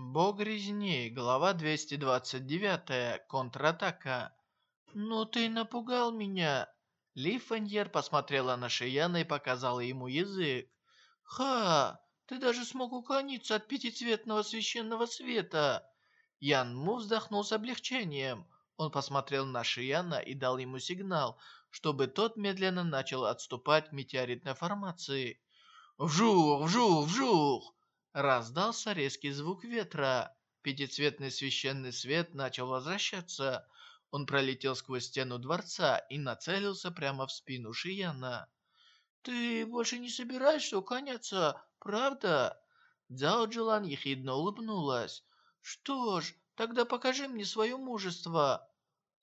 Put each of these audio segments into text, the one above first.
Бог резни, глава 229, контратака. «Ну ты напугал меня!» Ли Фаньер посмотрела на Шияна и показала ему язык. «Ха! Ты даже смог уклониться от пятицветного священного света!» Ян Му вздохнул с облегчением. Он посмотрел на Шияна и дал ему сигнал, чтобы тот медленно начал отступать к метеоритной формации. «Вжух! Вжух! Вжух!» Раздался резкий звук ветра. Пятицветный священный свет начал возвращаться. Он пролетел сквозь стену дворца и нацелился прямо в спину Шияна. «Ты больше не собираешься уклоняться, правда?» Цзао Джилан ехидно улыбнулась. «Что ж, тогда покажи мне свое мужество».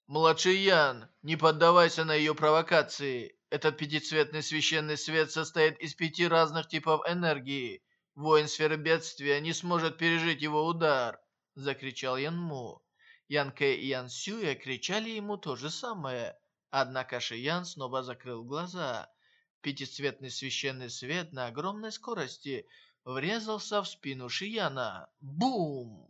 «Младший Ян, не поддавайся на ее провокации. Этот пятицветный священный свет состоит из пяти разных типов энергии. Воин сферы бедствия не сможет пережить его удар!» — закричал Ян Му. Ян Кэ и Ян Сюэ кричали ему то же самое. Однако Ши Ян снова закрыл глаза. Пятицветный священный свет на огромной скорости врезался в спину Шияна. Бум!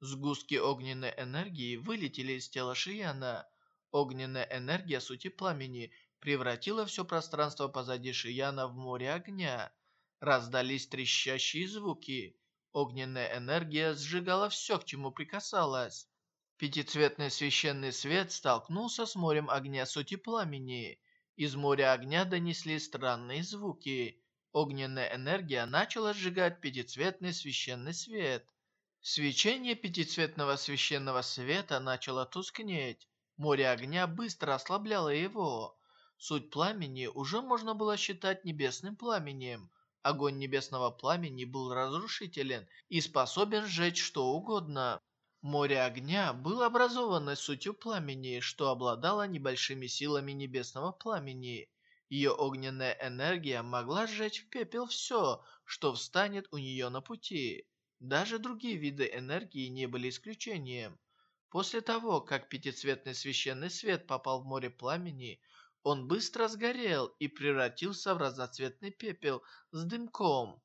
Сгустки огненной энергии вылетели из тела Шияна. Огненная энергия сути пламени превратила все пространство позади Шияна в море огня. Раздались трещащие звуки. Огненная энергия сжигала все, к чему прикасалась. Пятицветный священный свет столкнулся с морем огня сути пламени. Из моря огня донесли странные звуки. Огненная энергия начала сжигать пятицветный священный свет. Свечение пятицветного священного света начало тускнеть. Море огня быстро ослабляло его. Суть пламени уже можно было считать небесным пламенем. Огонь небесного пламени был разрушителен и способен сжечь что угодно. Море огня было образовано сутью пламени, что обладало небольшими силами небесного пламени. Ее огненная энергия могла сжечь в пепел все, что встанет у нее на пути. Даже другие виды энергии не были исключением. После того, как пятицветный священный свет попал в море пламени, он быстро сгорел и превратился в разноцветный пепел с дымком.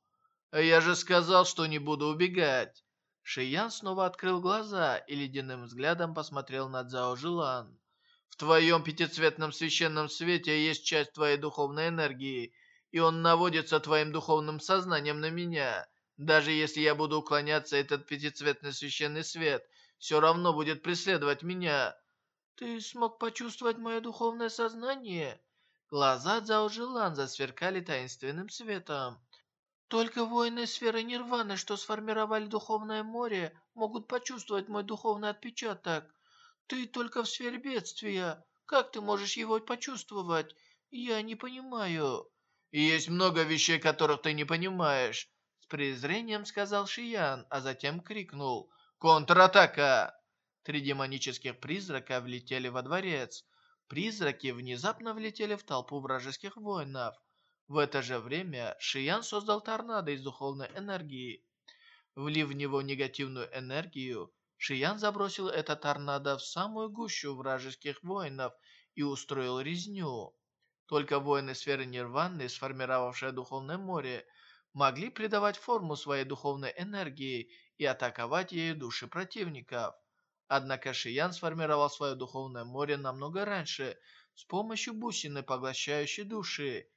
«Я же сказал, что не буду убегать!» Шиян снова открыл глаза и ледяным взглядом посмотрел на Цзао Жилан. «В твоем пятицветном священном свете есть часть твоей духовной энергии, и он наводится твоим духовным сознанием на меня. Даже если я буду уклоняться, этот пятицветный священный свет все равно будет преследовать меня. «Ты смог почувствовать мое духовное сознание?» Глаза Цзао Жилан засверкали таинственным светом. «Только воины сферы Нирваны, что сформировали Духовное море, могут почувствовать мой духовный отпечаток. Ты только в сфере бедствия. Как ты можешь его почувствовать? Я не понимаю». «Есть много вещей, которых ты не понимаешь», с презрением сказал Шиян, а затем крикнул «Контратака!» Три демонических призрака влетели во дворец. Призраки внезапно влетели в толпу вражеских воинов. В это же время Шиян создал торнадо из духовной энергии. Влив в него негативную энергию, Шиян забросил это торнадо в самую гущу вражеских воинов и устроил резню. Только воины сферы Нирваны, сформировавшие Духовное море, могли придавать форму своей духовной энергии и атаковать ею души противников. Однако Шиян сформировал свое духовное море намного раньше с помощью бусины, поглощающей души.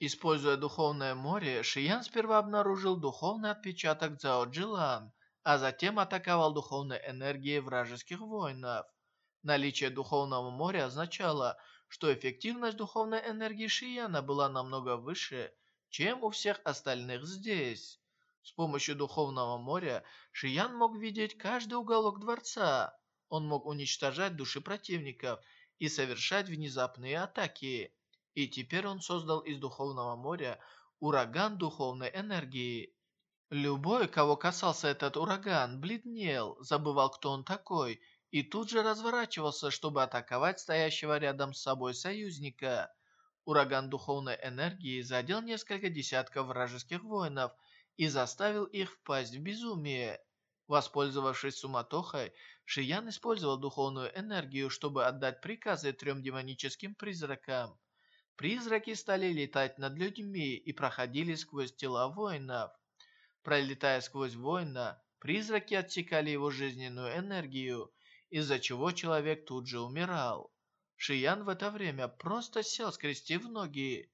Используя духовное море, Шиян сперва обнаружил духовный отпечаток Цао Джилан, а затем атаковал духовной энергией вражеских воинов. Наличие духовного моря означало, что эффективность духовной энергии Шияна была намного выше, чем у всех остальных здесь. С помощью Духовного моря Шиян мог видеть каждый уголок дворца. Он мог уничтожать души противников и совершать внезапные атаки. И теперь он создал из Духовного моря ураган духовной энергии. Любой, кого касался этот ураган, бледнел, забывал, кто он такой, и тут же разворачивался, чтобы атаковать стоящего рядом с собой союзника. Ураган духовной энергии задел несколько десятков вражеских воинов – и заставил их впасть в безумие. Воспользовавшись суматохой, Шиян использовал духовную энергию, чтобы отдать приказы трем демоническим призракам. Призраки стали летать над людьми и проходили сквозь тела воинов. Пролетая сквозь воина, Призраки отсекали его жизненную энергию, из-за чего человек тут же умирал. Шиян в это время просто сел, скрестив ноги.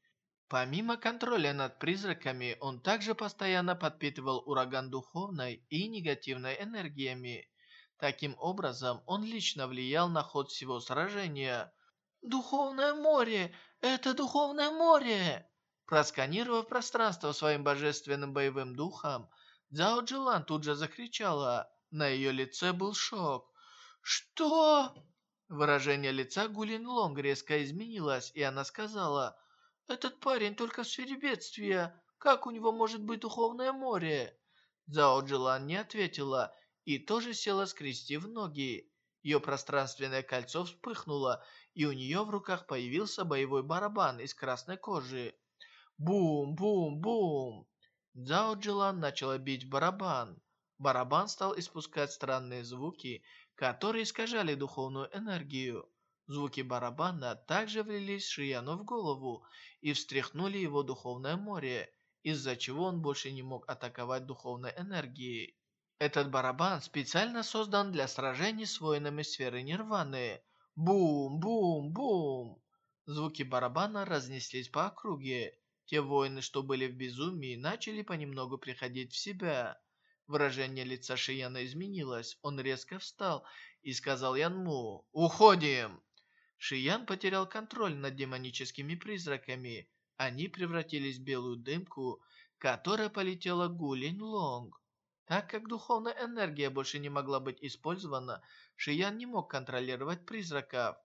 Помимо контроля над призраками, он также постоянно подпитывал ураган духовной и негативной энергиями. Таким образом, он лично влиял на ход всего сражения. «Духовное море! Это Духовное море!» Просканировав пространство своим божественным боевым духом, Цзао Джилан тут же закричала. На ее лице был шок. «Что?» Выражение лица Гулин Лонг резко изменилось, и она сказала, «Этот парень только в сфере бедствия. Как у него может быть духовное море?» Цзао Джилан не ответила и тоже села, скрестив ноги. Ее пространственное кольцо вспыхнуло, и у нее в руках появился боевой барабан из красной кожи. Бум-бум-бум! Цзао Джилан начала бить барабан. Барабан стал испускать странные звуки, которые искажали духовную энергию. Звуки барабана также влились Шияну в голову и встряхнули его духовное море, из-за чего он больше не мог атаковать духовной энергией. Этот барабан специально создан для сражений с воинами сферы Нирваны. Бум-бум-бум! Звуки барабана разнеслись по округе. Те воины, что были в безумии, начали понемногу приходить в себя. Выражение лица Шияна изменилось. Он резко встал и сказал Янму «Уходим!». Шиян потерял контроль над демоническими призраками. Они превратились в белую дымку, которая полетела Гулин Лонг. Так как духовная энергия больше не могла быть использована, Шиян не мог контролировать призраков.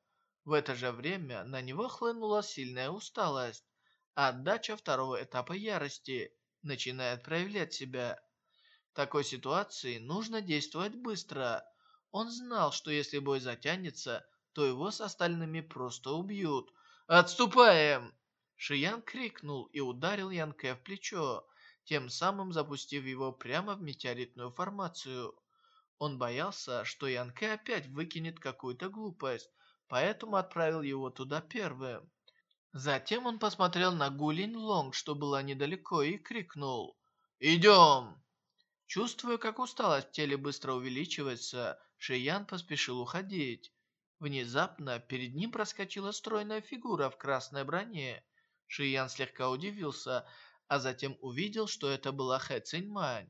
В это же время на него хлынула сильная усталость. Отдача второго этапа ярости начинает проявлять себя. В такой ситуации нужно действовать быстро. Он знал, что если бой затянется, то его с остальными просто убьют. «Отступаем!» Шиян крикнул и ударил Янке в плечо, тем самым запустив его прямо в метеоритную формацию. Он боялся, что Янке опять выкинет какую-то глупость, поэтому отправил его туда первым. Затем он посмотрел на Гулин Лонг, что была недалеко, и крикнул «Идем!». Чувствуя, как усталость в теле быстро увеличивается, Шиян поспешил уходить. Внезапно перед ним проскочила стройная фигура в красной броне. Шиян слегка удивился, а затем увидел, что это была Хэ Циньмань.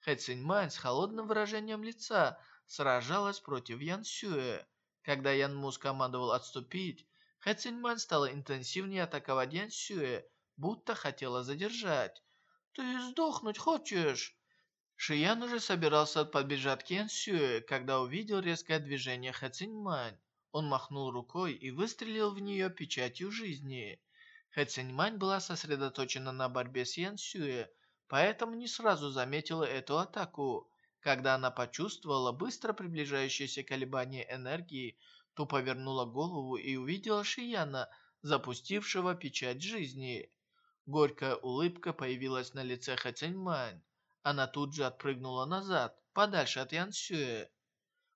Хэ Циньмань с холодным выражением лица сражалась против Ян Сюэ. Когда Ян Му скомандовал отступить, Хэ Циньмань стала интенсивнее атаковать Ян Сюэ, будто хотела задержать. «Ты сдохнуть хочешь?» Шиян уже собирался подбежать к Ян Сюэ, когда увидел резкое движение Хэ Циньмань. Он махнул рукой и выстрелил в нее печатью жизни. Хэ Циньмань была сосредоточена на борьбе с Ян Сюэ, поэтому не сразу заметила эту атаку. Когда она почувствовала быстро приближающееся колебание энергии, то повернула голову и увидела Шияна, запустившего печать жизни. Горькая улыбка появилась на лице Хэ Циньмань. Она тут же отпрыгнула назад, подальше от Ян Сюэ.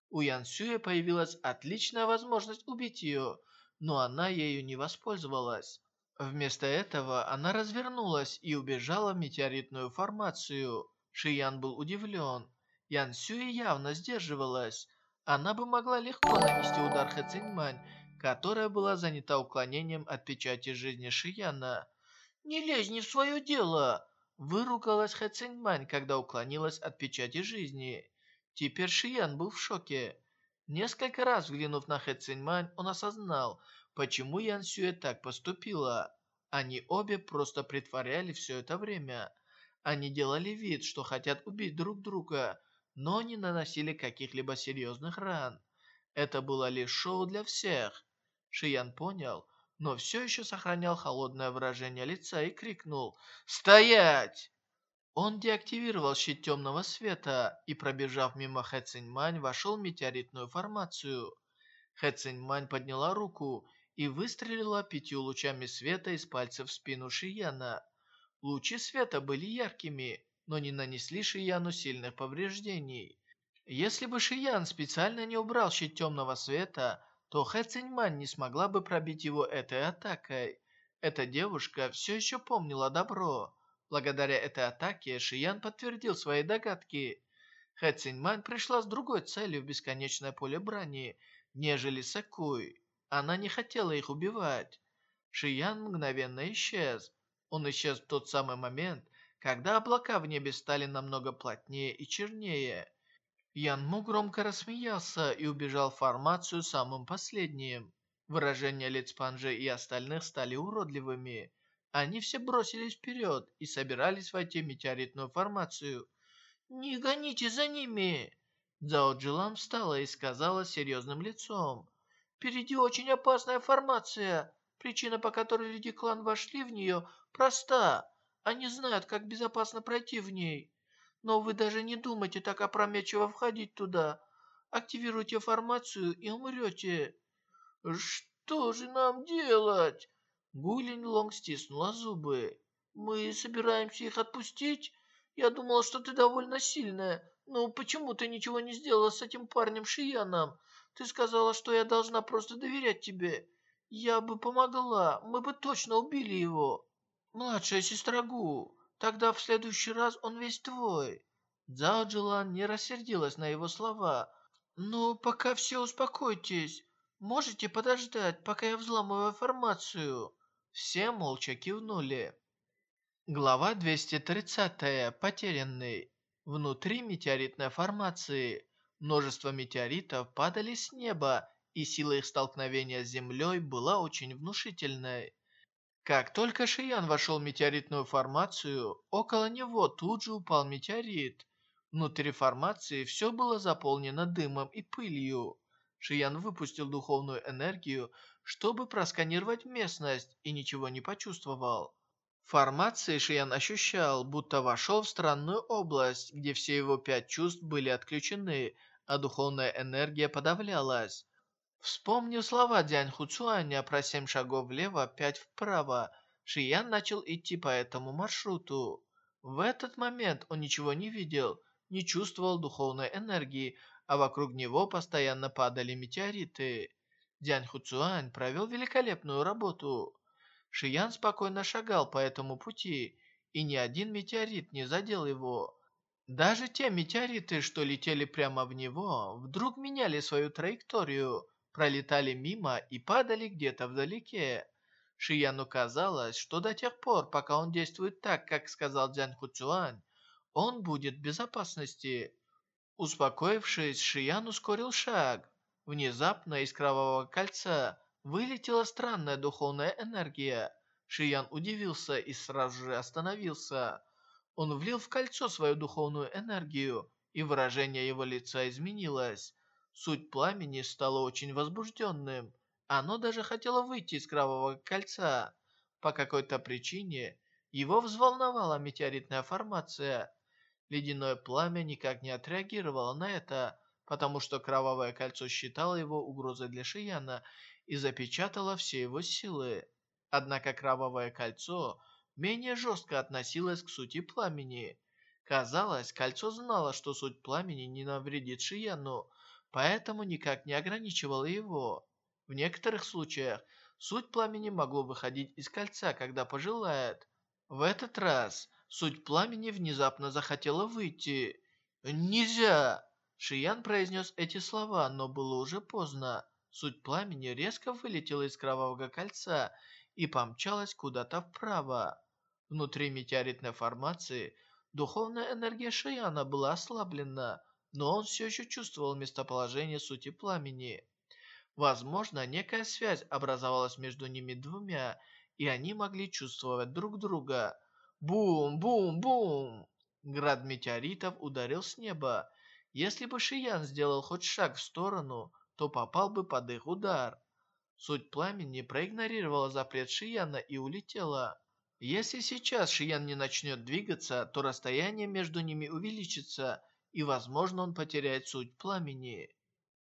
У Ян Сюэ появилась отличная возможность убить ее, но она ею не воспользовалась. Вместо этого она развернулась и убежала в метеоритную формацию. Шиян был удивлен. Ян Сюэ явно сдерживалась. Она бы могла легко нанести удар Хэ Циньмань, которая была занята уклонением от печати жизни Шияна. «Не лезь не в свое дело!» Выругалась Хэ Циньмань, когда уклонилась от печати жизни. Теперь Шиян был в шоке. Несколько раз взглянув на Хэ Циньмань, он осознал, почему Ян Сюэ так поступила. Они обе просто притворяли все это время. Они делали вид, что хотят убить друг друга, но не наносили каких-либо серьезных ран. Это было лишь шоу для всех. Шиян понял, но все еще сохранял холодное выражение лица и крикнул «Стоять!». Он деактивировал щит темного света и, пробежав мимо Хэ Циньмань, вошел в метеоритную формацию. Хэ Циньмань подняла руку и выстрелила пятью лучами света из пальцев в спину Шияна. Лучи света были яркими, но не нанесли Шияну сильных повреждений. Если бы Шиян специально не убрал щит темного света, то Хэ Циньмань не смогла бы пробить его этой атакой. Эта девушка все еще помнила добро. Благодаря этой атаке Шиян подтвердил свои догадки. Хэ Циньмань пришла с другой целью в бесконечное поле брани, нежели Сакуй. Она не хотела их убивать. Шиян мгновенно исчез. Он исчез в тот самый момент, когда облака в небе стали намного плотнее и чернее. Ян Му громко рассмеялся и убежал в формацию самым последним. Выражения лиц Панжи и остальных стали уродливыми. Они все бросились вперед и собирались войти в метеоритную формацию. «Не гоните за ними!» Цао Джилан встала и сказала серьезным лицом. «Впереди очень опасная формация. Причина, по которой люди клан вошли в нее, проста. Они знают, как безопасно пройти в ней. Но вы даже не думайте так опрометчиво входить туда. Активируйте формацию и умрете». «Что же нам делать?» Гулин Лонг стиснула зубы. «Мы собираемся их отпустить? Я думала, что ты довольно сильная. Но почему ты ничего не сделала с этим парнем Шияном? Ты сказала, что я должна просто доверять тебе. Я бы помогла, мы бы точно убили его. Младшая сестра Гу, тогда в следующий раз он весь твой». Цао Джилан не рассердилась на его слова. «Ну, пока все успокойтесь. Можете подождать, пока я взламываю информацию?» Все молча кивнули. Глава 230. Потерянный. Внутри метеоритной формации множество метеоритов падали с неба, и сила их столкновения с Землей была очень внушительной. Как только Шиян вошел в метеоритную формацию, около него тут же упал метеорит. Внутри формации все было заполнено дымом и пылью. Шиян выпустил духовную энергию, чтобы просканировать местность, и ничего не почувствовал. В формации Шиян ощущал, будто вошел в странную область, где все его пять чувств были отключены, а духовная энергия подавлялась. Вспомнив слова Дянь Хуцуаня про семь шагов влево, пять вправо, Шиян начал идти по этому маршруту. В этот момент он ничего не видел, не чувствовал духовной энергии, а вокруг него постоянно падали метеориты. Дянь Хуцуань провел великолепную работу. Шиян спокойно шагал по этому пути, и ни один метеорит не задел его. Даже те метеориты, что летели прямо в него, вдруг меняли свою траекторию, пролетали мимо и падали где-то вдалеке. Шияну казалось, что до тех пор, пока он действует так, как сказал Дзян Хуцуань, он будет в безопасности. Успокоившись, Шиян ускорил шаг. Внезапно из кровавого кольца вылетела странная духовная энергия. Шиян удивился и сразу же остановился. Он влил в кольцо свою духовную энергию, и выражение его лица изменилось. Суть пламени стала очень возбужденным. Оно даже хотело выйти из кровавого кольца. По какой-то причине его взволновала метеоритная формация. Ледяное пламя никак не отреагировало на это, потому что Кровавое Кольцо считало его угрозой для Шияна и запечатало все его силы. Однако Кровавое Кольцо менее жестко относилось к сути пламени. Казалось, Кольцо знало, что суть пламени не навредит Шияну, поэтому никак не ограничивало его. В некоторых случаях суть пламени могло выходить из кольца, когда пожелает. В этот раз суть пламени внезапно захотела выйти. «Нельзя!» Шиян произнес эти слова, но было уже поздно. Суть пламени резко вылетела из кровавого кольца и помчалась куда-то вправо. Внутри метеоритной формации духовная энергия Шияна была ослаблена, но он все еще чувствовал местоположение сути пламени. Возможно, некая связь образовалась между ними двумя, и они могли чувствовать друг друга. Бум-бум-бум! Град метеоритов ударил с неба, если бы Шиян сделал хоть шаг в сторону, то попал бы под их удар. Суть пламени проигнорировала запрет Шияна и улетела. Если сейчас Шиян не начнет двигаться, то расстояние между ними увеличится, и, возможно, он потеряет суть пламени.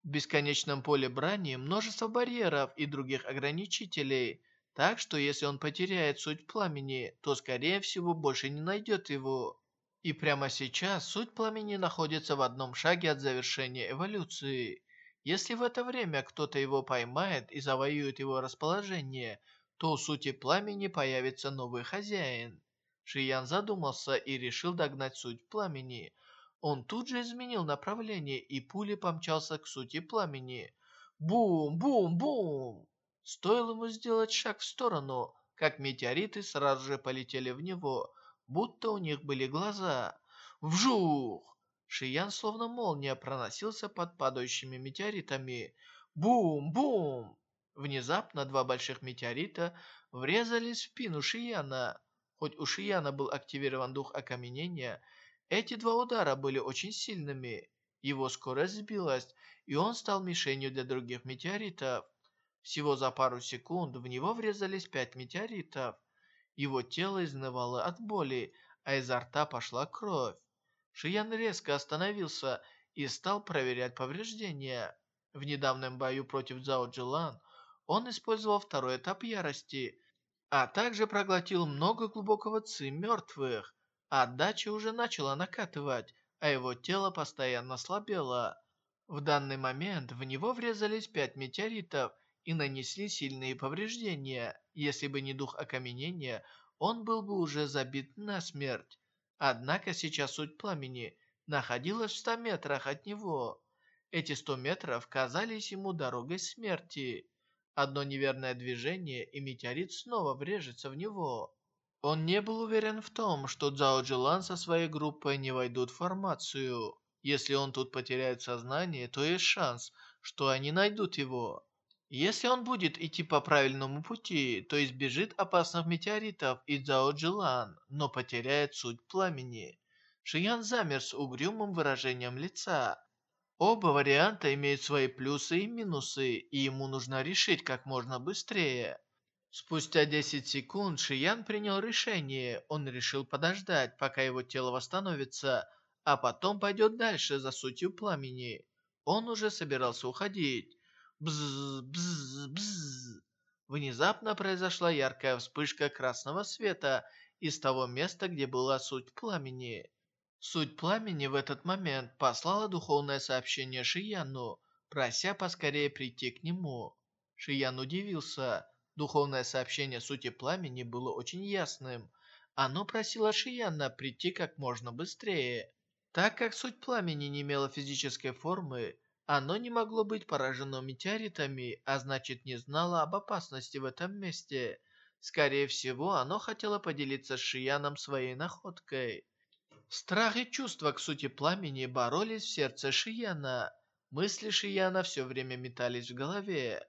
В бесконечном поле брани множество барьеров и других ограничителей, так что если он потеряет суть пламени, то, скорее всего, больше не найдет его. И прямо сейчас суть пламени находится в одном шаге от завершения эволюции. Если в это время кто-то его поймает и завоюет его расположение, то у сути пламени появится новый хозяин. Шиян задумался и решил догнать суть пламени. Он тут же изменил направление и пулей помчался к сути пламени. Бум, бум, бум! Стоило ему сделать шаг в сторону, как метеориты сразу же полетели в него, будто у них были глаза. Вжух! Шиян словно молния проносился под падающими метеоритами. Бум-бум! Внезапно два больших метеорита врезались в спину Шияна. Хоть у Шияна был активирован дух окаменения, эти два удара были очень сильными. Его скорость сбилась, и он стал мишенью для других метеоритов. Всего за пару секунд в него врезались пять метеоритов. Его тело изнывало от боли, а изо рта пошла кровь. Шиян резко остановился и стал проверять повреждения. В недавнем бою против Цао Джилан он использовал второй этап ярости, а также проглотил много глубокого ци мертвых. Отдача уже начала накатывать, а его тело постоянно слабело. В данный момент в него врезались пять метеоритов и нанесли сильные повреждения. Если бы не дух окаменения, он был бы уже забит насмерть. Однако сейчас суть пламени находилась в ста метрах от него. Эти сто метров казались ему дорогой смерти. Одно неверное движение, и метеорит снова врежется в него. Он не был уверен в том, что Цао Джилан со своей группой не войдут в формацию. Если он тут потеряет сознание, то есть шанс, что они найдут его. Если он будет идти по правильному пути, то избежит опасных метеоритов и Цао Джилан, но потеряет суть пламени. Шиян замер с угрюмым выражением лица. Оба варианта имеют свои плюсы и минусы, и ему нужно решить как можно быстрее. Спустя 10 секунд Шиян принял решение. Он решил подождать, пока его тело восстановится, а потом пойдет дальше за сутью пламени. Он уже собирался уходить. Бзз, бзз, бзз. Внезапно произошла яркая вспышка красного света из того места, где была суть пламени. Суть пламени в этот момент послала духовное сообщение Шияну, прося поскорее прийти к нему. Шиян удивился. Духовное сообщение сути пламени было очень ясным. Оно просило Шияна прийти как можно быстрее. Так как суть пламени не имела физической формы, оно не могло быть поражено метеоритами, а значит не знало об опасности в этом месте. Скорее всего, оно хотело поделиться с Шияном своей находкой. Страх и чувства к сути пламени боролись в сердце Шияна. Мысли Шияна все время метались в голове.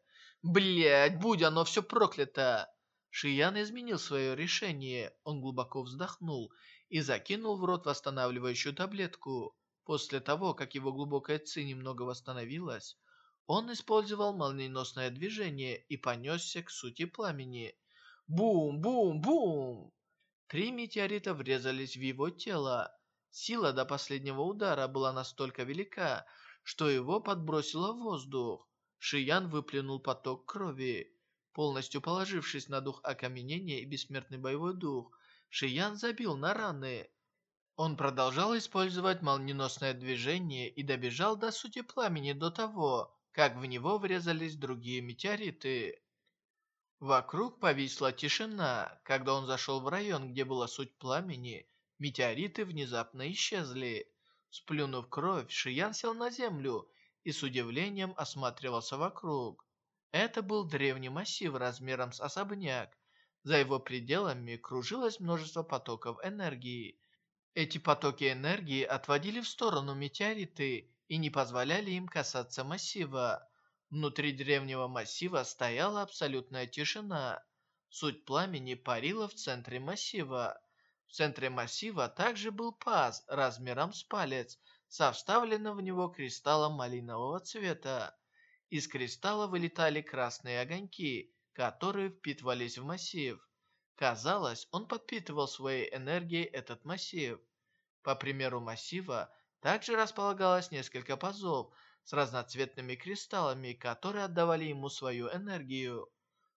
Блять, будь оно все проклято! Шиян изменил свое решение. Он глубоко вздохнул и закинул в рот восстанавливающую таблетку. После того, как его глубокая ци немного восстановилась, он использовал молниеносное движение и понесся к сути пламени. Бум-бум-бум! Три метеорита врезались в его тело. Сила до последнего удара была настолько велика, что его подбросило в воздух. Шиян выплюнул поток крови. Полностью положившись на дух окаменения и бессмертный боевой дух, Шиян забил на раны. Он продолжал использовать молниеносное движение и добежал до сути пламени до того, как в него врезались другие метеориты. Вокруг повисла тишина. Когда он зашел в район, где была суть пламени, метеориты внезапно исчезли. Сплюнув кровь, Шиян сел на землю и с удивлением осматривался вокруг. Это был древний массив размером с особняк. За его пределами кружилось множество потоков энергии. Эти потоки энергии отводили в сторону метеориты и не позволяли им касаться массива. Внутри древнего массива стояла абсолютная тишина. Суть пламени парила в центре массива. В центре массива также был паз размером с палец, со вставленным в него кристаллом малинового цвета. Из кристалла вылетали красные огоньки, которые впитывались в массив. Казалось, он подпитывал своей энергией этот массив. По примеру массива, также располагалось несколько пазов, с разноцветными кристаллами, которые отдавали ему свою энергию.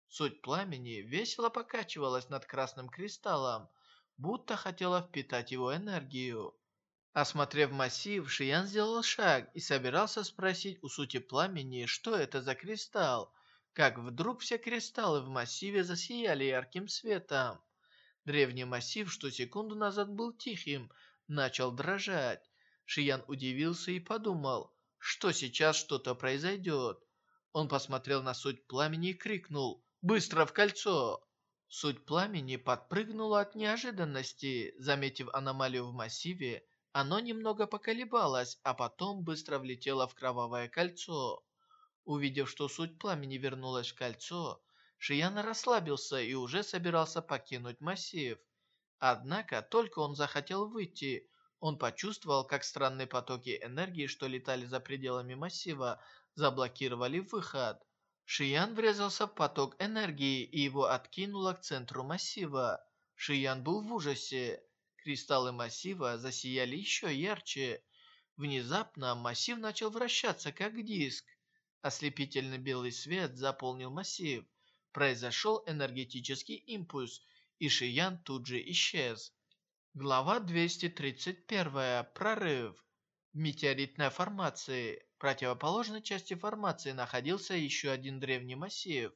Суть пламени весело покачивалась над красным кристаллом, будто хотела впитать его энергию. Осмотрев массив, Шиян сделал шаг и собирался спросить у сути пламени, что это за кристалл, как вдруг все кристаллы в массиве засияли ярким светом. Древний массив, что секунду назад был тихим, начал дрожать. Шиян удивился и подумал, что сейчас что-то произойдет. Он посмотрел на суть пламени и крикнул «Быстро в кольцо!». Суть пламени подпрыгнула от неожиданности. Заметив аномалию в массиве, оно немного поколебалось, а потом быстро влетело в кровавое кольцо. Увидев, что суть пламени вернулась в кольцо, Шиян расслабился и уже собирался покинуть массив. Однако, только он захотел выйти, он почувствовал, как странные потоки энергии, что летали за пределами массива, заблокировали выход. Шиян врезался в поток энергии и его откинуло к центру массива. Шиян был в ужасе. Кристаллы массива засияли еще ярче. Внезапно массив начал вращаться, как диск. Ослепительный белый свет заполнил массив. Произошел энергетический импульс, и Шиян тут же исчез. Глава 231. Прорыв. Метеоритная формация противоположной части формации находился еще один древний массив.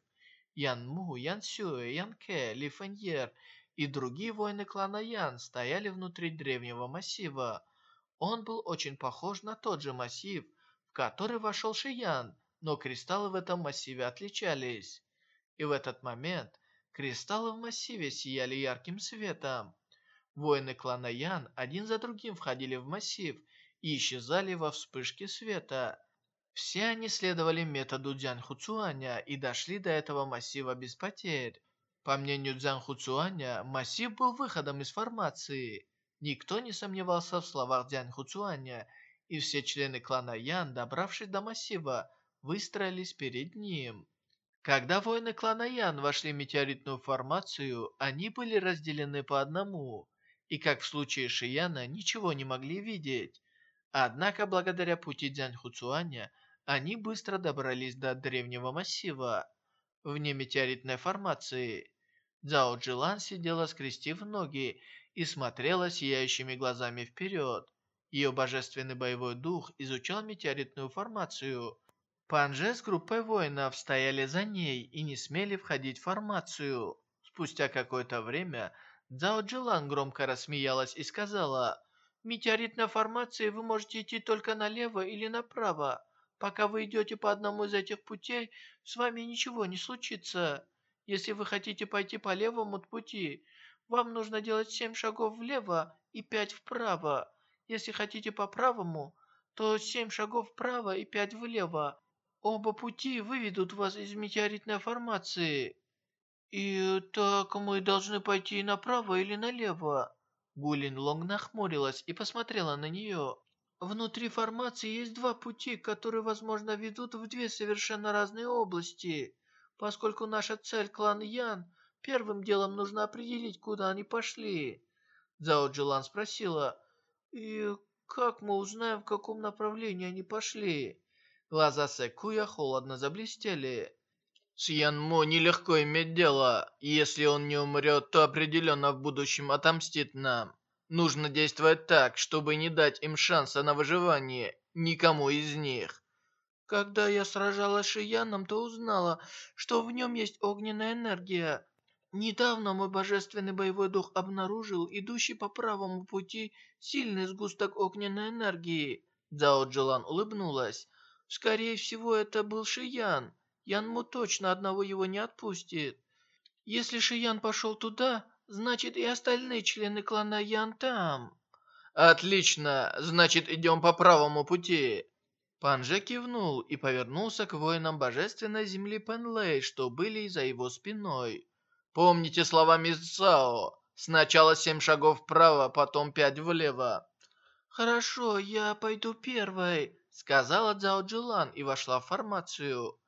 Ян Му, Ян Сюэ, Ян Кэ, Ли Фэньер и другие воины клана Ян стояли внутри древнего массива. Он был очень похож на тот же массив, в который вошел Шиян, но кристаллы в этом массиве отличались. И в этот момент кристаллы в массиве сияли ярким светом. Воины клана Ян один за другим входили в массив и исчезали во вспышке света. Все они следовали методу Дзян Хуцуаня и дошли до этого массива без потерь. По мнению Дзян Хуцуаня, массив был выходом из формации. Никто не сомневался в словах Дзян Хуцуаня, и все члены клана Ян, добравшись до массива, выстроились перед ним. Когда воины клана Ян вошли в метеоритную формацию, они были разделены по одному, и, как в случае Шияна, ничего не могли видеть. Однако, благодаря пути Дзянь Хуцуаня, они быстро добрались до древнего массива. Вне метеоритной формации Цзао Джилан сидела, скрестив ноги, и смотрела сияющими глазами вперед. Ее божественный боевой дух изучал метеоритную формацию. Панже с группой воинов стояли за ней и не смели входить в формацию. Спустя какое-то время Цзао Джилан громко рассмеялась и сказала метеоритной формации вы можете идти только налево или направо. Пока вы идете по одному из этих путей, с вами ничего не случится. Если вы хотите пойти по левому пути, вам нужно делать семь шагов влево и пять вправо. Если хотите по правому, то семь шагов вправо и пять влево. Оба пути выведут вас из метеоритной формации. И так мы должны пойти направо или налево? Гулин Лонг нахмурилась и посмотрела на нее. Внутри формации есть два пути, которые, возможно, ведут в две совершенно разные области. Поскольку наша цель клан Ян, первым делом нужно определить, куда они пошли. Зао Джилан спросила, «И как мы узнаем, в каком направлении они пошли?» Глаза Секуя холодно заблестели. С Янмо нелегко иметь дело. Если он не умрет, то определенно в будущем отомстит нам. Нужно действовать так, чтобы не дать им шанса на выживание никому из них. Когда я сражалась с Шияном, то узнала, что в нем есть огненная энергия. Недавно мой божественный боевой дух обнаружил идущий по правому пути сильный сгусток огненной энергии. Цао Джилан улыбнулась. Скорее всего, это был Шиян. Янму точно одного его не отпустит. Если Шиян пошел туда, значит и остальные члены клана Ян там. Отлично, значит идем по правому пути. Панже кивнул и повернулся к воинам божественной земли Пенлей, что были за его спиной. Помните слова мисс Цао. Сначала семь шагов вправо, потом пять влево. «Хорошо, я пойду первой», — сказала Цао Джилан и вошла в формацию.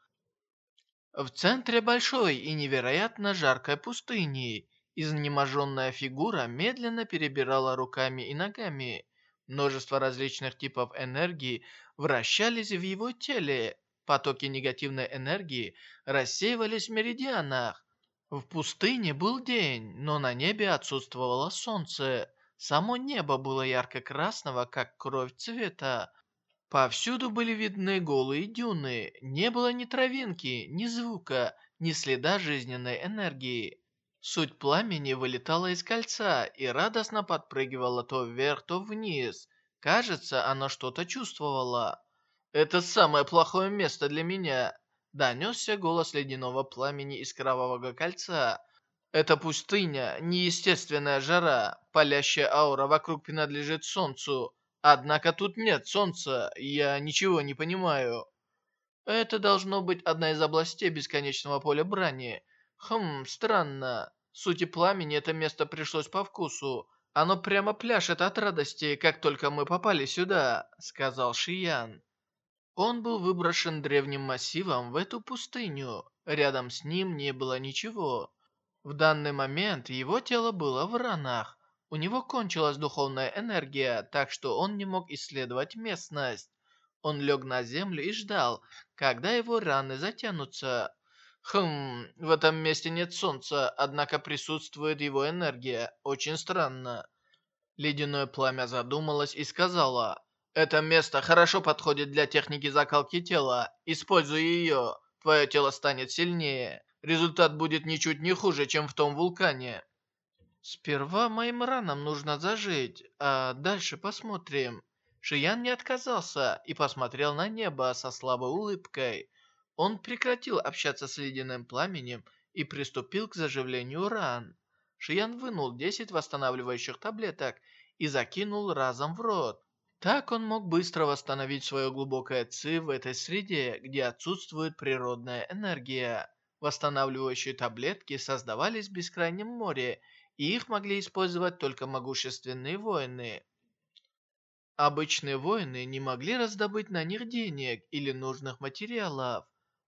В центре большой и невероятно жаркой пустыни изнеможенная фигура медленно перебирала руками и ногами. Множество различных типов энергии вращались в его теле. Потоки негативной энергии рассеивались в меридианах. В пустыне был день, но на небе отсутствовало солнце. Само небо было ярко-красного, как кровь цвета. Повсюду были видны голые дюны, не было ни травинки, ни звука, ни следа жизненной энергии. Суть пламени вылетала из кольца и радостно подпрыгивала то вверх, то вниз. Кажется, оно что-то чувствовало. «Это самое плохое место для меня», — донесся голос ледяного пламени из Кровавого Кольца. «Это пустыня, неестественная жара, палящая аура вокруг принадлежит Солнцу. Однако тут нет Солнца, я ничего не понимаю». Это должно быть одна из областей бесконечного поля брани. Хм, странно. Сути пламени это место пришлось по вкусу. Оно прямо пляшет от радости, как только мы попали сюда», — сказал Шиян. Он был выброшен древним массивом в эту пустыню. Рядом с ним не было ничего. В данный момент его тело было в ранах. У него кончилась духовная энергия, так что он не мог исследовать местность. Он лег на землю и ждал, когда его раны затянутся. Хм, в этом месте нет солнца, однако присутствует его энергия. Очень странно. Ледяное пламя задумалось и сказала, «Это место хорошо подходит для техники закалки тела. Используй ее. Твое тело станет сильнее. Результат будет ничуть не хуже, чем в том вулкане». «Сперва моим ранам нужно зажить, а дальше посмотрим». Шиян не отказался и посмотрел на небо со слабой улыбкой. Он прекратил общаться с ледяным пламенем и приступил к заживлению ран. Шиян вынул 10 восстанавливающих таблеток и закинул разом в рот. Так он мог быстро восстановить свое глубокое ци в этой среде, где отсутствует природная энергия. Восстанавливающие таблетки создавались в бескрайнем море, и их могли использовать только могущественные воины. Обычные воины не могли раздобыть на них денег или нужных материалов.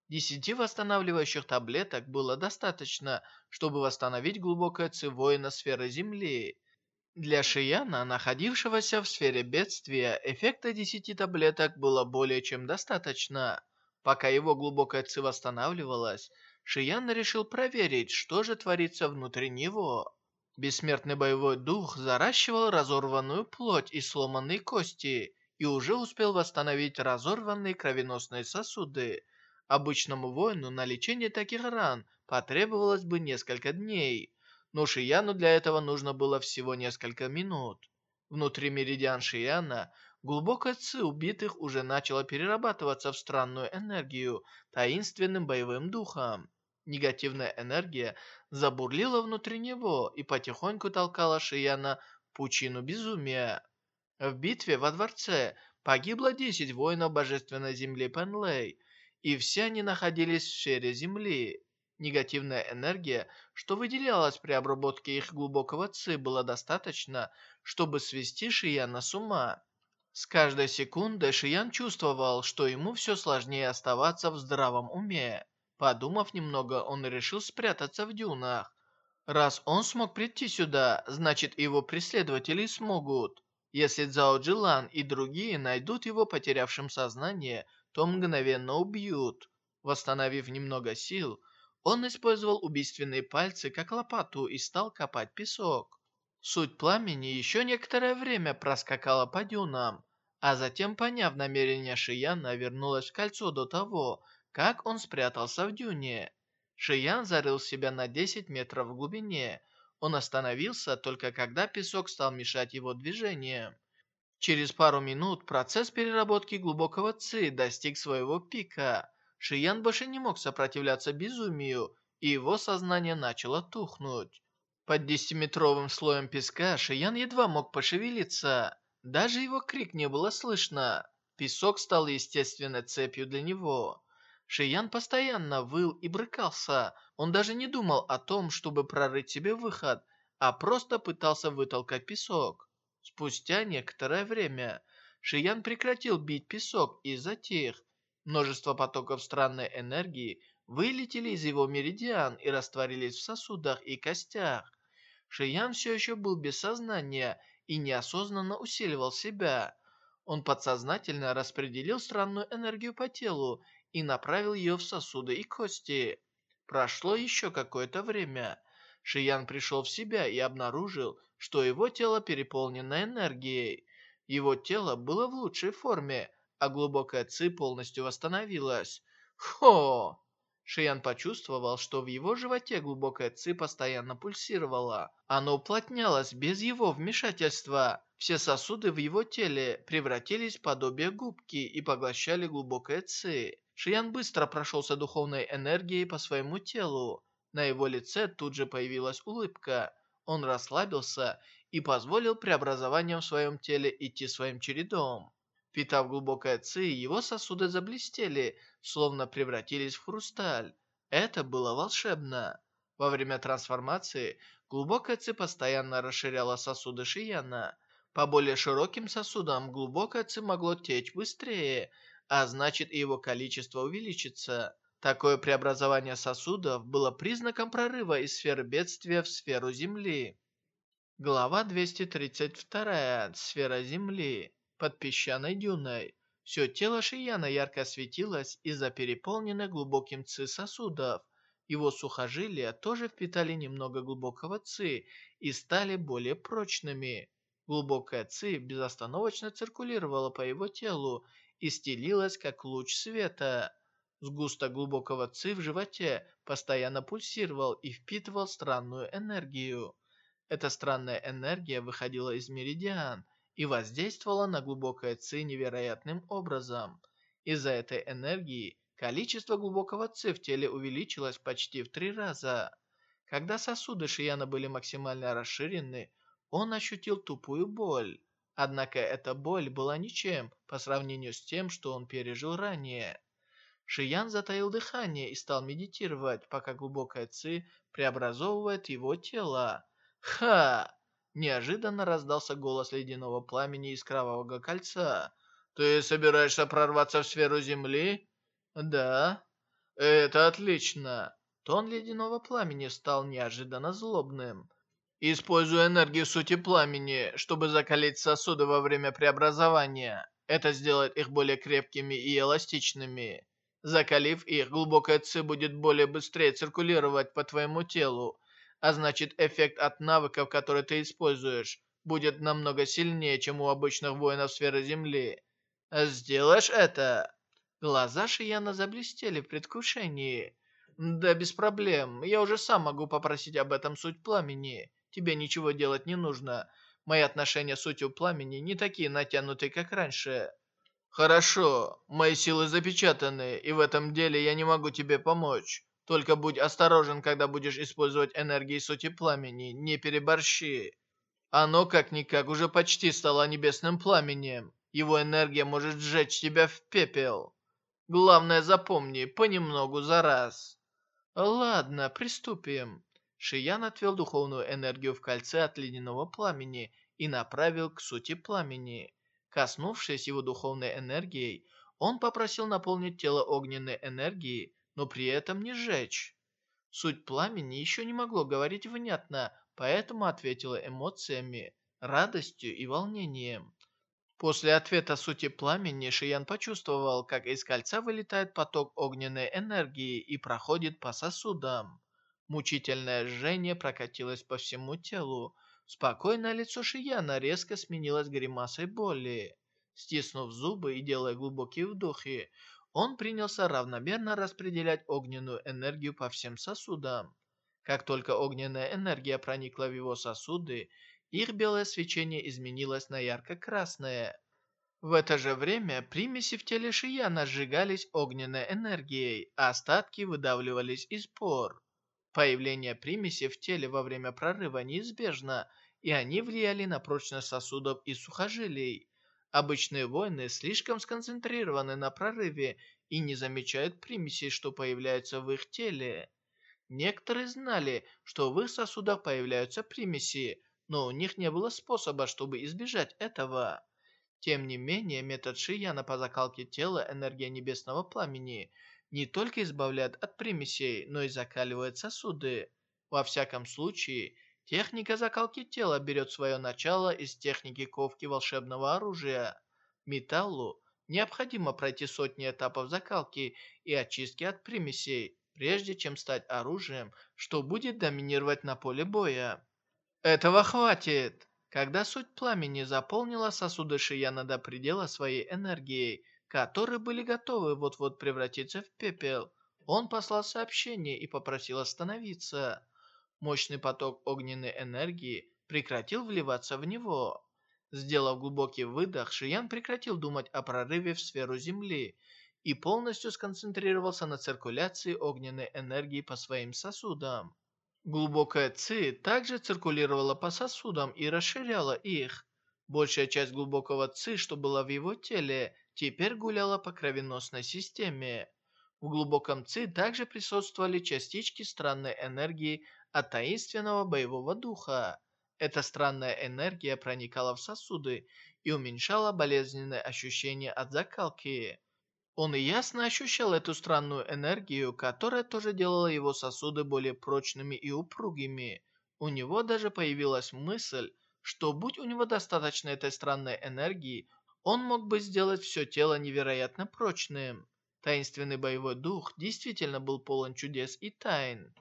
Десяти восстанавливающих таблеток было достаточно, чтобы восстановить глубокое ци воина сферы Земли. Для Шияна, находившегося в сфере бедствия, эффекта десяти таблеток было более чем достаточно. Пока его глубокое ци восстанавливалось, Шиян решил проверить, что же творится внутри него. Бессмертный боевой дух заращивал разорванную плоть и сломанные кости и уже успел восстановить разорванные кровеносные сосуды. Обычному воину на лечение таких ран потребовалось бы несколько дней, но Шияну для этого нужно было всего несколько минут. Внутри меридиан Шияна глубокое ци убитых уже начало перерабатываться в странную энергию таинственным боевым духом. Негативная энергия забурлила внутри него и потихоньку толкала Шияна в пучину безумия. В битве во дворце погибло 10 воинов божественной земли Пенлей, и все они находились в сфере земли. Негативная энергия, что выделялась при обработке их глубокого ци, была достаточно, чтобы свести Шияна с ума. С каждой секундой Шиян чувствовал, что ему все сложнее оставаться в здравом уме. Подумав немного, он решил спрятаться в дюнах. Раз он смог прийти сюда, значит его преследователи смогут. Если Цао Джилан и другие найдут его потерявшим сознание, то мгновенно убьют. Восстановив немного сил, он использовал убийственные пальцы как лопату и стал копать песок. Суть пламени еще некоторое время проскакала по дюнам, а затем, поняв намерение Шияна, вернулась в кольцо до того, как он спрятался в дюне. Шиян зарыл себя на 10 метров в глубине. Он остановился только когда песок стал мешать его движениям. Через пару минут процесс переработки глубокого ци достиг своего пика. Шиян больше не мог сопротивляться безумию, и его сознание начало тухнуть. Под десятиметровым слоем песка Шиян едва мог пошевелиться. Даже его крик не было слышно. Песок стал естественной цепью для него. Шиян постоянно выл и брыкался. Он даже не думал о том, чтобы прорыть себе выход, а просто пытался вытолкать песок. Спустя некоторое время Шиян прекратил бить песок и затих. Множество потоков странной энергии вылетели из его меридиан и растворились в сосудах и костях. Шиян все еще был без сознания и неосознанно усиливал себя. Он подсознательно распределил странную энергию по телу и направил ее в сосуды и кости. Прошло еще какое-то время. Шиян пришел в себя и обнаружил, что его тело переполнено энергией. Его тело было в лучшей форме, а глубокая ци полностью восстановилась. Хо! Шиян почувствовал, что в его животе глубокая ци постоянно пульсировала. Оно уплотнялось без его вмешательства. Все сосуды в его теле превратились в подобие губки и поглощали глубокое ци. Шиян быстро прошелся духовной энергией по своему телу. На его лице тут же появилась улыбка. Он расслабился и позволил преобразованиям в своем теле идти своим чередом. Питав глубокое ци, его сосуды заблестели, словно превратились в хрусталь. Это было волшебно. Во время трансформации глубокая ци постоянно расширяла сосуды Шияна. По более широким сосудам глубокое ци могло течь быстрее, а значит и его количество увеличится. Такое преобразование сосудов было признаком прорыва из сферы бедствия в сферу Земли. Глава 232. Сфера Земли. Под песчаной дюной. Все тело Шияна ярко светилось из-за переполненных глубоким ци сосудов. Его сухожилия тоже впитали немного глубокого ци и стали более прочными. Глубокая ци безостановочно циркулировала по его телу и стелилась, как луч света. Сгусток глубокого ци в животе постоянно пульсировал и впитывал странную энергию. Эта странная энергия выходила из меридиан и воздействовала на глубокое ци невероятным образом. Из-за этой энергии количество глубокого ци в теле увеличилось почти в три раза. Когда сосуды Шияна были максимально расширены, он ощутил тупую боль. Однако эта боль была ничем по сравнению с тем, что он пережил ранее. Шиян затаил дыхание и стал медитировать, пока глубокая ци преобразовывает его тело. «Ха!» Неожиданно раздался голос ледяного пламени из кровавого кольца. «Ты собираешься прорваться в сферу Земли?» «Да». «Это отлично!» Тон ледяного пламени стал неожиданно злобным. Используя энергию сути пламени, чтобы закалить сосуды во время преобразования. Это сделает их более крепкими и эластичными. Закалив их, глубокая ци будет более быстрее циркулировать по твоему телу, а значит эффект от навыков, которые ты используешь, будет намного сильнее, чем у обычных воинов сферы Земли. Сделаешь это? Глаза Шияна заблестели в предвкушении. Да без проблем, я уже сам могу попросить об этом суть пламени. Тебе ничего делать не нужно. Мои отношения с сутью пламени не такие натянутые, как раньше. Хорошо, мои силы запечатаны, и в этом деле я не могу тебе помочь. Только будь осторожен, когда будешь использовать энергии сути пламени, не переборщи. Оно, как-никак, уже почти стало небесным пламенем. Его энергия может сжечь тебя в пепел. Главное запомни, понемногу за раз. Ладно, приступим. Шиян отвел духовную энергию в кольце от ледяного пламени и направил к сути пламени. Коснувшись его духовной энергией, он попросил наполнить тело огненной энергией, но при этом не сжечь. Суть пламени еще не могло говорить внятно, поэтому ответила эмоциями, радостью и волнением. После ответа сути пламени Шиян почувствовал, как из кольца вылетает поток огненной энергии и проходит по сосудам. Мучительное жжение прокатилось по всему телу. Спокойное лицо Шияна резко сменилось гримасой боли. Стиснув зубы и делая глубокие вдохи, он принялся равномерно распределять огненную энергию по всем сосудам. Как только огненная энергия проникла в его сосуды, их белое свечение изменилось на ярко-красное. В это же время примеси в теле Шияна сжигались огненной энергией, а остатки выдавливались из пор. Появление примеси в теле во время прорыва неизбежно, и они влияли на прочность сосудов и сухожилий. Обычные воины слишком сконцентрированы на прорыве и не замечают примесей, что появляются в их теле. Некоторые знали, что в их сосудах появляются примеси, но у них не было способа, чтобы избежать этого. Тем не менее, метод Шияна по закалке тела энергия небесного пламени – не только избавляет от примесей, но и закаливает сосуды. Во всяком случае, техника закалки тела берет свое начало из техники ковки волшебного оружия. Металлу необходимо пройти сотни этапов закалки и очистки от примесей, прежде чем стать оружием, что будет доминировать на поле боя. Этого хватит! Когда суть пламени заполнила сосуды Шияна до предела своей энергией, которые были готовы вот-вот превратиться в пепел. Он послал сообщение и попросил остановиться. Мощный поток огненной энергии прекратил вливаться в него. Сделав глубокий выдох, Шиян прекратил думать о прорыве в сферу Земли и полностью сконцентрировался на циркуляции огненной энергии по своим сосудам. Глубокая ци также циркулировала по сосудам и расширяла их. Большая часть глубокого ци, что была в его теле, теперь гуляла по кровеносной системе. В глубоком ци также присутствовали частички странной энергии от таинственного боевого духа. Эта странная энергия проникала в сосуды и уменьшала болезненные ощущения от закалки. Он ясно ощущал эту странную энергию, которая тоже делала его сосуды более прочными и упругими. У него даже появилась мысль, что будь у него достаточно этой странной энергии, он мог бы сделать все тело невероятно прочным. Таинственный боевой дух действительно был полон чудес и тайн.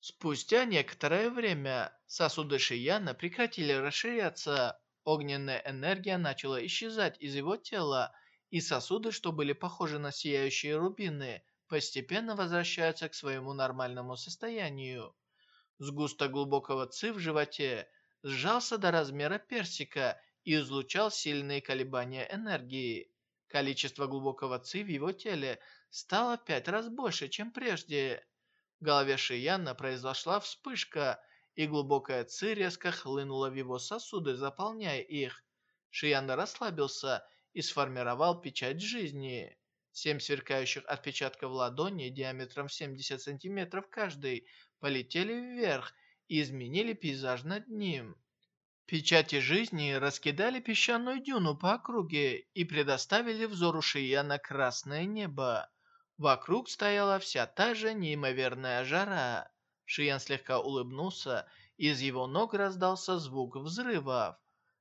Спустя некоторое время сосуды Шияна прекратили расширяться, огненная энергия начала исчезать из его тела, и сосуды, что были похожи на сияющие рубины, постепенно возвращаются к своему нормальному состоянию. Сгусток глубокого ци в животе сжался до размера персика и излучал сильные колебания энергии. Количество глубокого ци в его теле стало в пять раз больше, чем прежде. В голове Шияна произошла вспышка, и глубокая ци резко хлынула в его сосуды, заполняя их. Шиян расслабился и сформировал печать жизни. Семь сверкающих отпечатков ладони диаметром 70 сантиметров каждый полетели вверх и изменили пейзаж над ним. Печати жизни раскидали песчаную дюну по округе и предоставили взору Шияна красное небо. Вокруг стояла вся та же неимоверная жара. Шиян слегка улыбнулся, и из его ног раздался звук взрывов.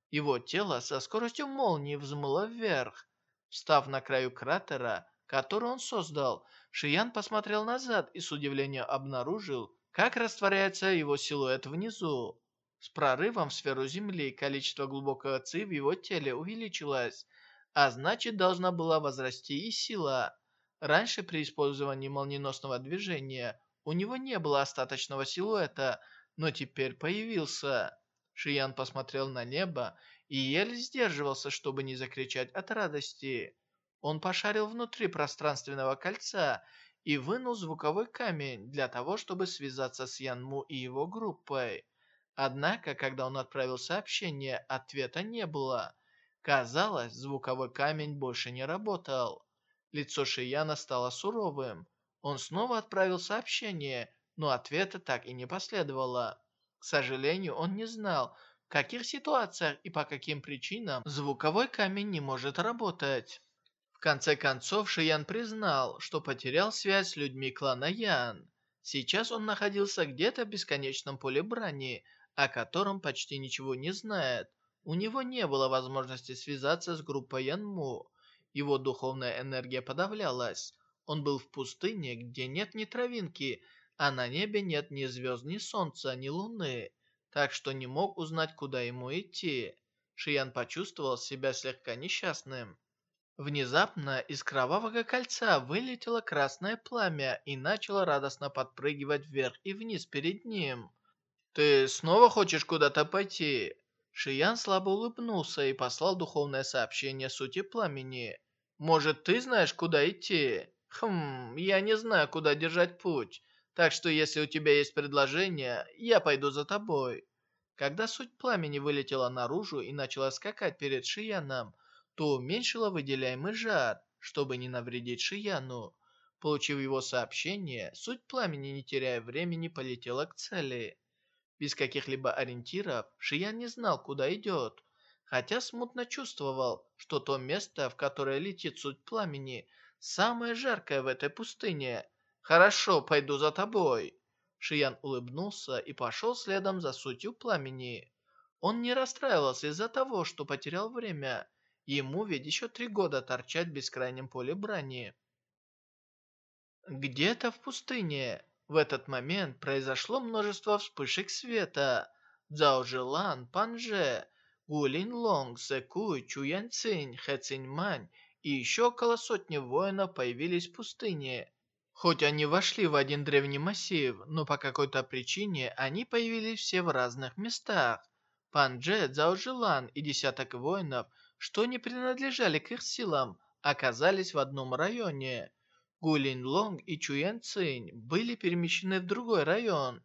Его тело со скоростью молнии взмыло вверх. Встав на краю кратера, который он создал, Шиян посмотрел назад и с удивлением обнаружил, как растворяется его силуэт внизу. С прорывом в сферу Земли количество глубокого ци в его теле увеличилось, а значит должна была возрасти и сила. Раньше при использовании молниеносного движения у него не было остаточного силуэта, но теперь появился. Шиян посмотрел на небо и еле сдерживался, чтобы не закричать от радости. Он пошарил внутри пространственного кольца и вынул звуковой камень для того, чтобы связаться с Янму и его группой. Однако, когда он отправил сообщение, ответа не было. Казалось, звуковой камень больше не работал. Лицо Шияна стало суровым. Он снова отправил сообщение, но ответа так и не последовало. К сожалению, он не знал, в каких ситуациях и по каким причинам звуковой камень не может работать. В конце концов, Шиян признал, что потерял связь с людьми клана Ян. Сейчас он находился где-то в бесконечном поле брани, о котором почти ничего не знает. У него не было возможности связаться с группой Янму. Его духовная энергия подавлялась. Он был в пустыне, где нет ни травинки, а на небе нет ни звезд, ни солнца, ни луны, так что не мог узнать, куда ему идти. Шиян почувствовал себя слегка несчастным. Внезапно из кровавого кольца вылетело красное пламя и начало радостно подпрыгивать вверх и вниз перед ним. «Ты снова хочешь куда-то пойти?» Шиян слабо улыбнулся и послал духовное сообщение сути пламени. «Может, ты знаешь, куда идти?» «Хм, я не знаю, куда держать путь. Так что если у тебя есть предложение, я пойду за тобой». Когда суть пламени вылетела наружу и начала скакать перед Шияном, то уменьшила выделяемый жар, чтобы не навредить Шияну. Получив его сообщение, суть пламени, не теряя времени, полетела к цели. Без каких-либо ориентиров Шиян не знал, куда идет, хотя смутно чувствовал, что то место, в которое летит суть пламени, самое жаркое в этой пустыне – «Хорошо, пойду за тобой». Шиян улыбнулся и пошел следом за сутью пламени. Он не расстраивался из-за того, что потерял время. Ему ведь еще три года торчать в бескрайнем поле брани. Где-то в пустыне в этот момент произошло множество вспышек света. Цзао Жилан, Панже, Гулин Лонг, Секуй, Чуян Цинь, Хэ Цинь Мань и еще около сотни воинов появились в пустыне. Хоть они вошли в один древний массив, но по какой-то причине они появились все в разных местах. Пан Дже, Цао Жилан и десяток воинов, что не принадлежали к их силам, оказались в одном районе. Гулин Лонг и Чуян Цинь были перемещены в другой район.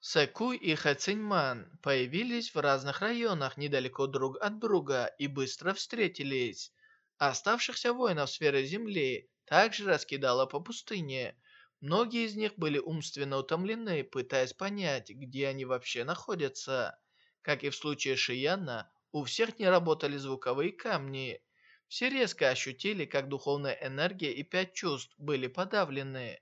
Сэкуй и Хэ Циньман появились в разных районах недалеко друг от друга и быстро встретились. Оставшихся воинов сферы Земли также раскидало по пустыне. Многие из них были умственно утомлены, пытаясь понять, где они вообще находятся. Как и в случае Шияна, у всех не работали звуковые камни. Все резко ощутили, как духовная энергия и пять чувств были подавлены.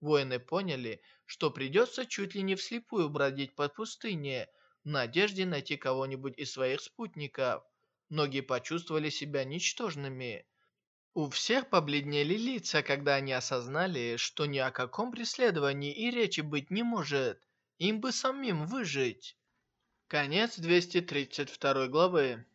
Воины поняли, что придется чуть ли не вслепую бродить по пустыне, в надежде найти кого-нибудь из своих спутников. Многие почувствовали себя ничтожными. У всех побледнели лица, когда они осознали, что ни о каком преследовании и речи быть не может. Им бы самим выжить. Конец 232 главы.